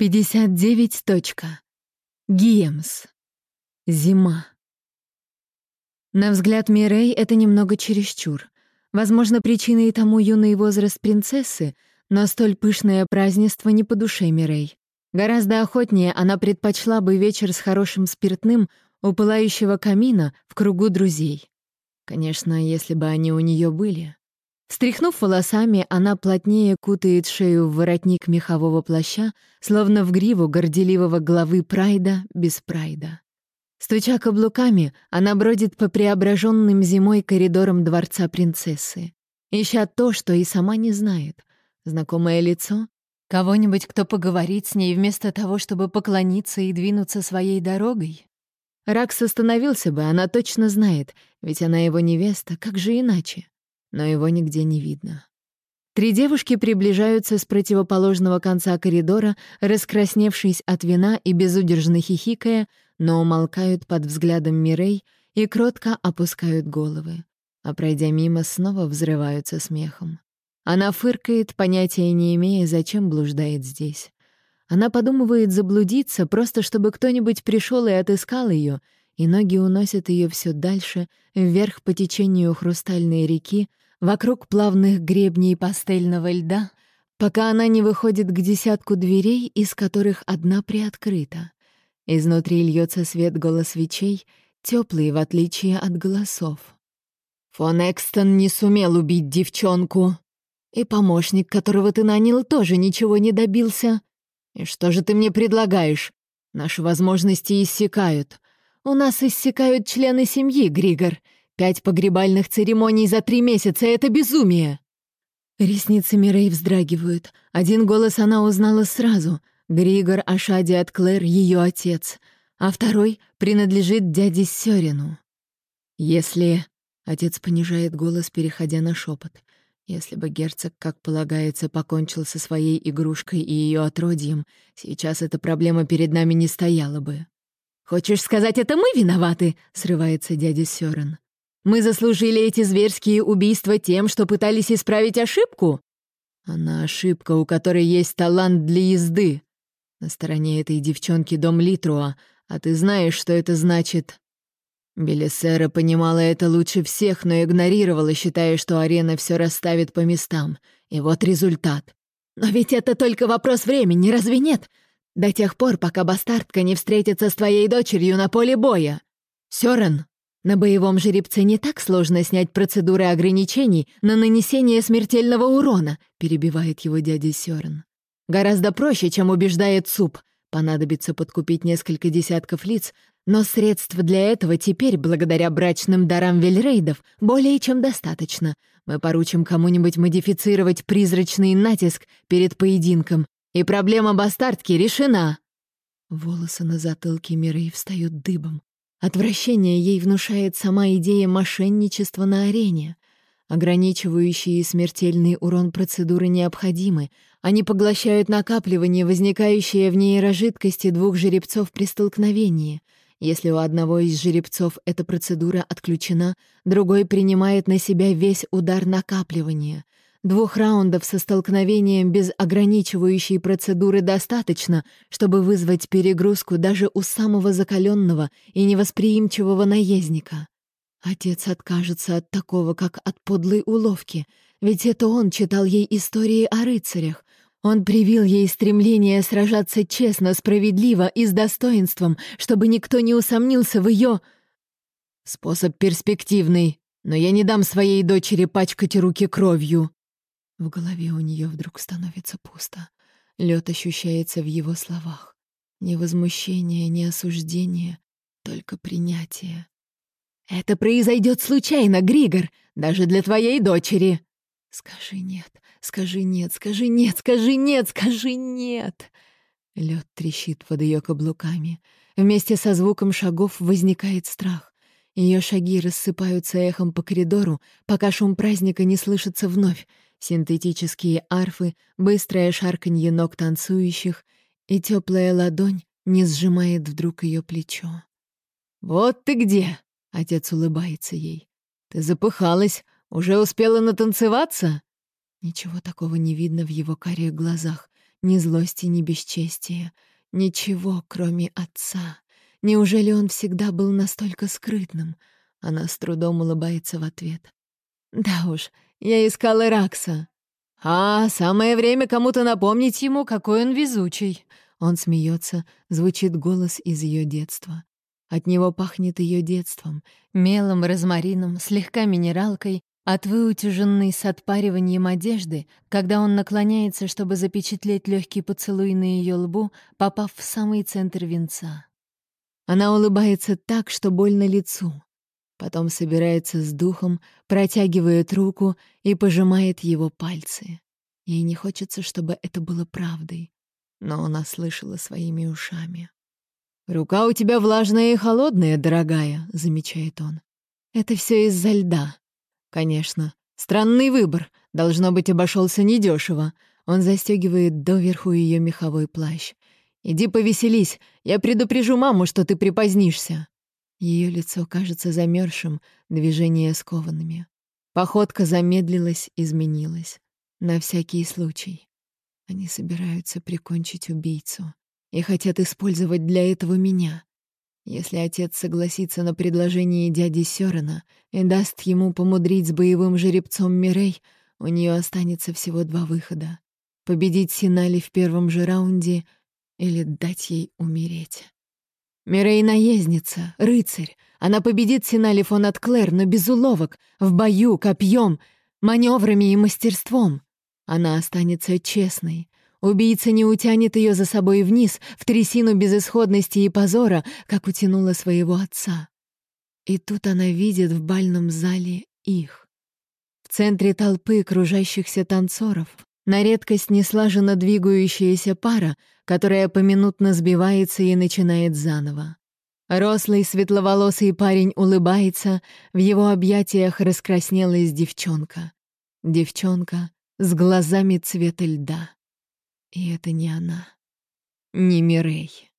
59. Точка. Гиемс. Зима. На взгляд Мирей это немного чересчур. Возможно, причиной тому юный возраст принцессы, но столь пышное празднество не по душе Мирей. Гораздо охотнее она предпочла бы вечер с хорошим спиртным у пылающего камина в кругу друзей. Конечно, если бы они у нее были. Стряхнув волосами, она плотнее кутает шею в воротник мехового плаща, словно в гриву горделивого главы Прайда без Прайда. Стуча каблуками, она бродит по преображенным зимой коридорам дворца принцессы, ища то, что и сама не знает. Знакомое лицо? Кого-нибудь, кто поговорит с ней вместо того, чтобы поклониться и двинуться своей дорогой? Ракс остановился бы, она точно знает, ведь она его невеста, как же иначе? Но его нигде не видно. Три девушки приближаются с противоположного конца коридора, раскрасневшись от вина и безудержно хихикая, но умолкают под взглядом Мирей и кротко опускают головы, а пройдя мимо, снова взрываются смехом. Она фыркает, понятия не имея, зачем блуждает здесь. Она подумывает заблудиться, просто чтобы кто-нибудь пришел и отыскал ее, и ноги уносят ее все дальше, вверх по течению хрустальной реки, вокруг плавных гребней пастельного льда, пока она не выходит к десятку дверей, из которых одна приоткрыта. Изнутри льется свет голос свечей, теплый в отличие от голосов. «Фон Экстон не сумел убить девчонку. И помощник, которого ты нанял, тоже ничего не добился. И что же ты мне предлагаешь? Наши возможности иссякают. У нас иссякают члены семьи, Григор, Пять погребальных церемоний за три месяца — это безумие!» Ресницы Мирей вздрагивают. Один голос она узнала сразу. Григор Ашади от Клэр — ее отец, а второй принадлежит дяде Сёрину. «Если...» — отец понижает голос, переходя на шепот. «Если бы герцог, как полагается, покончил со своей игрушкой и ее отродьем, сейчас эта проблема перед нами не стояла бы». «Хочешь сказать, это мы виноваты?» — срывается дядя Сёрен. Мы заслужили эти зверские убийства тем, что пытались исправить ошибку? Она ошибка, у которой есть талант для езды. На стороне этой девчонки дом Литруа, а ты знаешь, что это значит. Белисера понимала это лучше всех, но игнорировала, считая, что арена все расставит по местам. И вот результат. Но ведь это только вопрос времени, разве нет? До тех пор, пока бастардка не встретится с твоей дочерью на поле боя. Сёрен, на боевом жеребце не так сложно снять процедуры ограничений на нанесение смертельного урона, перебивает его дядя Сёрен. Гораздо проще, чем убеждает суп. Понадобится подкупить несколько десятков лиц, но средств для этого теперь, благодаря брачным дарам вельрейдов, более чем достаточно. Мы поручим кому-нибудь модифицировать призрачный натиск перед поединком, и проблема бастардки решена. Волосы на затылке Мирей встают дыбом. Отвращение ей внушает сама идея мошенничества на арене. Ограничивающие смертельный урон процедуры необходимы. Они поглощают накапливание, возникающее в нейрожидкости двух жеребцов при столкновении. Если у одного из жеребцов эта процедура отключена, другой принимает на себя весь удар накапливания — Двух раундов со столкновением без ограничивающей процедуры достаточно, чтобы вызвать перегрузку даже у самого закаленного и невосприимчивого наездника. Отец откажется от такого, как от подлой уловки, ведь это он читал ей истории о рыцарях. Он привил ей стремление сражаться честно, справедливо и с достоинством, чтобы никто не усомнился в ее... Способ перспективный, но я не дам своей дочери пачкать руки кровью. В голове у нее вдруг становится пусто. Лед ощущается в его словах. Ни возмущения, ни осуждения, только принятие. «Это произойдет случайно, Григор, даже для твоей дочери!» «Скажи нет, скажи нет, скажи нет, скажи нет, скажи нет!» Лед трещит под ее каблуками. Вместе со звуком шагов возникает страх. Ее шаги рассыпаются эхом по коридору, пока шум праздника не слышится вновь, синтетические арфы, быстрое шарканье ног танцующих, и теплая ладонь не сжимает вдруг ее плечо. «Вот ты где!» — отец улыбается ей. «Ты запыхалась, уже успела натанцеваться?» Ничего такого не видно в его карих глазах, ни злости, ни бесчестия. Ничего, кроме отца. Неужели он всегда был настолько скрытным? Она с трудом улыбается в ответ. «Да уж, я искала Ракса». «А, самое время кому-то напомнить ему, какой он везучий». Он смеется, звучит голос из ее детства. От него пахнет ее детством, мелом, розмарином, слегка минералкой, от выутяженной с отпариванием одежды, когда он наклоняется, чтобы запечатлеть легкий поцелуй на ее лбу, попав в самый центр венца. Она улыбается так, что больно лицу. Потом собирается с духом, протягивает руку и пожимает его пальцы. Ей не хочется, чтобы это было правдой, но она слышала своими ушами. «Рука у тебя влажная и холодная, дорогая», — замечает он. «Это все из-за льда». «Конечно. Странный выбор. Должно быть, обошелся недешево. Он застегивает доверху ее меховой плащ. «Иди повеселись. Я предупрежу маму, что ты припозднишься». Ее лицо кажется замерзшим, движения скованными. Походка замедлилась, изменилась. На всякий случай. Они собираются прикончить убийцу и хотят использовать для этого меня. Если отец согласится на предложение дяди Сёрена и даст ему помудрить с боевым жеребцом Мирей, у нее останется всего два выхода — победить Синали в первом же раунде или дать ей умереть. Мирей — наездница, рыцарь. Она победит Синали фон от Клэр, но без уловок, в бою, копьем, маневрами и мастерством. Она останется честной, Убийца не утянет ее за собой вниз, в трясину безысходности и позора, как утянула своего отца. И тут она видит в бальном зале их. В центре толпы кружащихся танцоров, на редкость неслаженно двигающаяся пара, которая поминутно сбивается и начинает заново. Рослый светловолосый парень улыбается, в его объятиях раскраснелась девчонка. Девчонка с глазами цвета льда. И это не она, не Мирей.